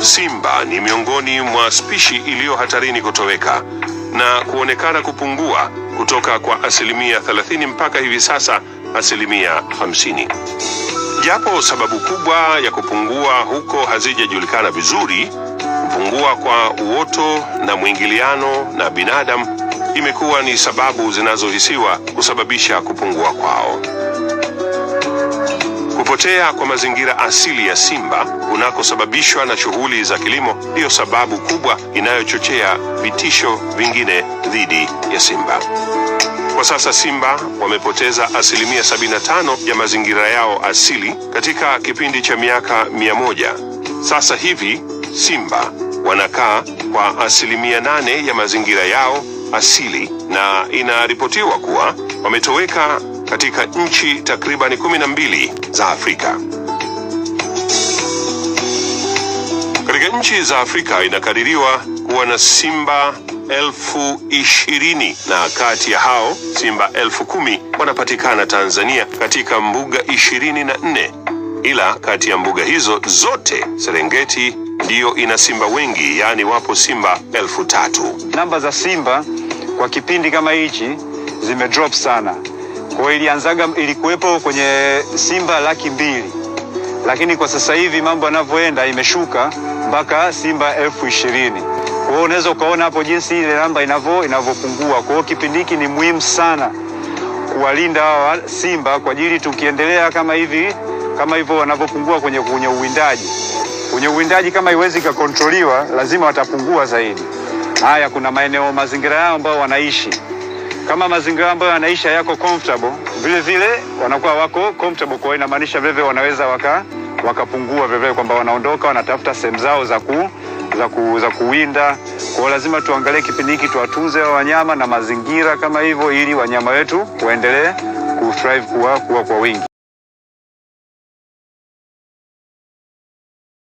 Simba ni miongoni mwa spishi iliyo hatarini kutoweka na kuonekana kupungua kutoka kwa asilimia 30 mpaka hivi sasa asilimia 50. Japo sababu kubwa ya kupungua huko hazijajulikana vizuri, kupungua kwa uoto na mwingiliano na binadamu imekuwa ni sababu zinazohisiwa kusababisha kupungua kwao. Kupotea kwa mazingira asili ya simba kunakosababishwa na shughuli za kilimo ndiyo sababu kubwa inayochochea vitisho vingine dhidi ya simba. Kwa sasa simba wamepoteza asilimia 75 ya mazingira yao asili katika kipindi cha miaka mia moja. Sasa hivi simba wanakaa kwa asilimia nane ya mazingira yao asili na inaripotiwa kuwa wametoweka katika nchi na mbili za Afrika. Katika nchi za Afrika inakadiriwa kuwa na simba elfu ishirini na kati ya hao simba elfu kumi wanapatikana Tanzania katika mbuga ishirini na nne ila kati ya mbuga hizo zote Serengeti ndiyo ina simba wengi, yaani wapo simba elfu tatu. Namba za simba kwa kipindi kama hichi zimedrop sana. Kwa ilianzaga, ilikuwepo kwenye simba laki mbili, lakini kwa sasa hivi mambo yanavyoenda imeshuka mpaka simba elfu ishirini. Kwa hiyo unaweza ukaona hapo jinsi ile namba inavyo inavyopungua. Kwa hiyo kipindi hiki ni muhimu sana kuwalinda hawa simba kwa ajili tukiendelea kama hivi kama hivyo wanavyopungua kwenye, kwenye uwindaji kwenye uwindaji kama iwezi ikakontroliwa lazima watapungua zaidi. Haya, kuna maeneo mazingira yao ambayo wanaishi, kama mazingira ambayo wanaisha yako comfortable, vile vile wanakuwa wako comfortable. Kwa inamaanisha vile vile wanaweza waka wakapungua vile vile, kwamba wanaondoka wanatafuta sehemu zao za ku za, ku, za kuwinda. Kwa lazima tuangalie kipindi hiki tuwatunze wa wanyama na mazingira kama hivyo, ili wanyama wetu waendelee kuthrive kuwa, kuwa kwa wingi.